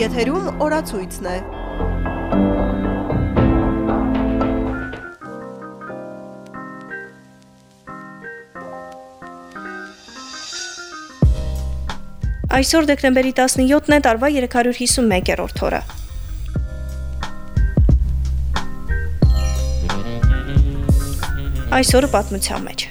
Եթերում օրացույցն է։ Այսօր դեկտեմբերի 17-ն է, տարվա 351-րդ օրը։ Այսօրը պատմության մեջ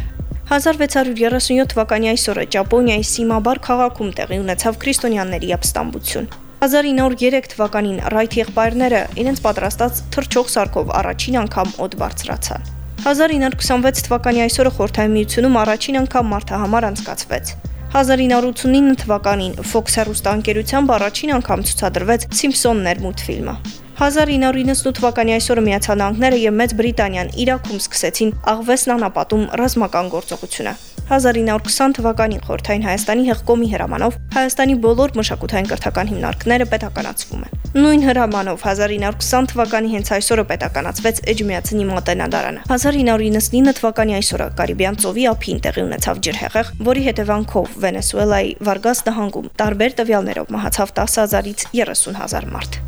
1637 թվականի այսօրը Ճապոնիայի Սիմաբար քաղաքում տեղի ունեցավ քրիստոնյաների ապստամբություն։ 1903 թվականին Ռայթ եղբայրները իրենց պատրաստած թրջող սարքով առաջին անգամ օդ բարձրացան։ 1926 թվականի այսօրը Խորհրդային Միությունում առաջին անգամ մարդահամար անցկացվեց։ 1989 թվականին Fox հեռուստաընկերությամբ առաջին անգամ ցուցադրվեց Սիմփսոններ մուլտֆիլմը։ 1998 թվականի այսօրը Միացյալ Նահանգները եւ Մեծ Բրիտանիան Իրաքում սկսեցին աղվեսն անապատում ռազմական գործողությունը։ 1920 թվականին Խորթային Հայաստանի հեղկոմի հրամանով Հայաստանի բոլոր մշակութային կրթական հիմնարկները պետականացվում են։ Նույն հրամանով 1920 թվականի հենց այսօրը պետականացվեց Էջմիածնի մատենադարանը։ 1999 թվականի այսօրը Կարիբյան ծովի ափին տեղի ունեցավ ջրհեղեղ, որի հետևանքով Վենեսուելայի Վարգաս նահանգում տարբեր տվյալներով մահացավ 10000-ից 30000 մարդ։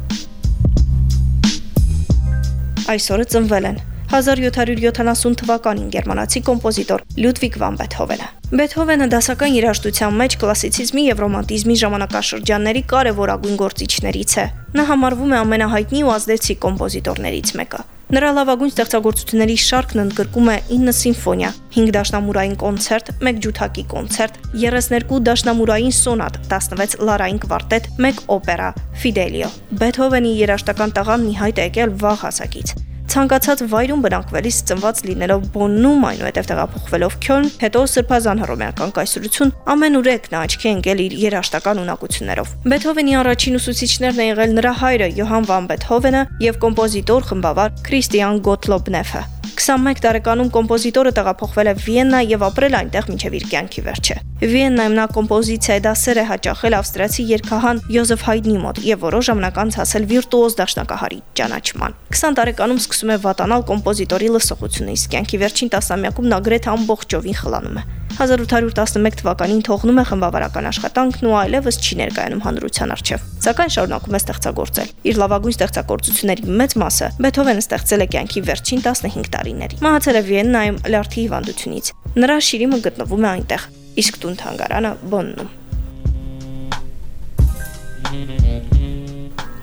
Այսօրը ծնվել են 1770 թվականին գերմանացի կոմպոզիտոր Լյուդվիգ վան Բեթհովենը։ Բեթհովենը դասական երաժշտության մեջ կլասիցիզմի եւ ռոմանտիզմի ժամանակաշրջանների կարևորագույն գործիչներից է։ Նա համարվում է ամենահայտնի ու ազդեցիկ կոմպոզիտորներից մեկը։ Նրա լավագույն ստեղծագործությունների շարքն ընդգրկում է 9 սիմֆոնիա, 5 դաշնամուրային կոնցերտ, 1 ջութակի կոնցերտ, 32 դաշնամուրային սոնատ, 16 լարային կվարտետ, 1 օպերա, Ֆիդելիո։ Բեթհովենի երաժշտական տաղանդն ի հայտ է եկել վաղ հասակից ցանկացած վայրում բնակվելիս ծնված լինելով Բոննում, այնուհետև տեղափոխվելով Քյոլն, հետո Սրբազան հռոմեական կայսրություն, ամենուրեք նա աչքի ընկել իր երաշտական ունակություններով։ Բեթհովենի առաջին ուսուցիչներն են եղել նրա հայրը Յոհան վան Բեթհովենը եւ կոմպոզիտոր խմբավար Քրիստիան Գոթլոբ Նեֆը։ 21 տարեկանում կոմպոզիտորը տեղափոխվել է Վիեննա եւ ապրել այնտեղ մինչեւ իր կյանքի վերջը։ Վիեննայում նա կոմպոզիցիայի դասեր է հաճախել ավստրիացի երգահան Յոզեֆ Հայդնի մոտ եւ որոշ ժամանակ անց հասել վիրտուոզ դաշնակահարի ճանաչման։ 20 տարեկանում սկսում է վատանալ կոմպոզիտորի լսողությունը, իսկ կյանքի վերջին տասնամյակում նա գրեթե ամբողջովին խլանում է։ 1811 թվականին թողնում է խմբավարական աշխատանքն ու այլևս չի ներկայանում հանրության առջև, սակայն շարունակում է ստեղծագործել։ Իր լավագույն ստեղծագործությունների մեծ մասը Բեթհովենը ստեղծել է կյանքի վերջին 15 տարիների։ Մահացել է Վիեննայում լյարդի հիվանդությունից։ Նրա շիրիմը գտնվում է այնտեղ, իսկ տուն թանգարանը Բոննում։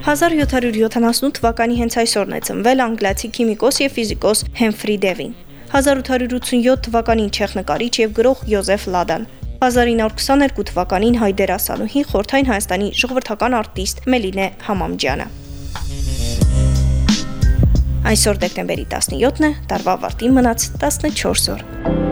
1778 թվականի հենց այսօրն է ծնվել անգլիացի քիմիկոս եւ ֆիզիկոս Հենֆրի Դևին։ 1887 թվականին չեխ նկարիչ եւ գրող Յոզեֆ Լադան։ 1922 թվականին հայ դերասանուհի Խորթային Հայաստանի ժողովրդական արտիստ Մելինե Համամջյանը։ Այսօր դեկտեմբերի 17-ն է, տարվա վարտին մնաց 14 օր։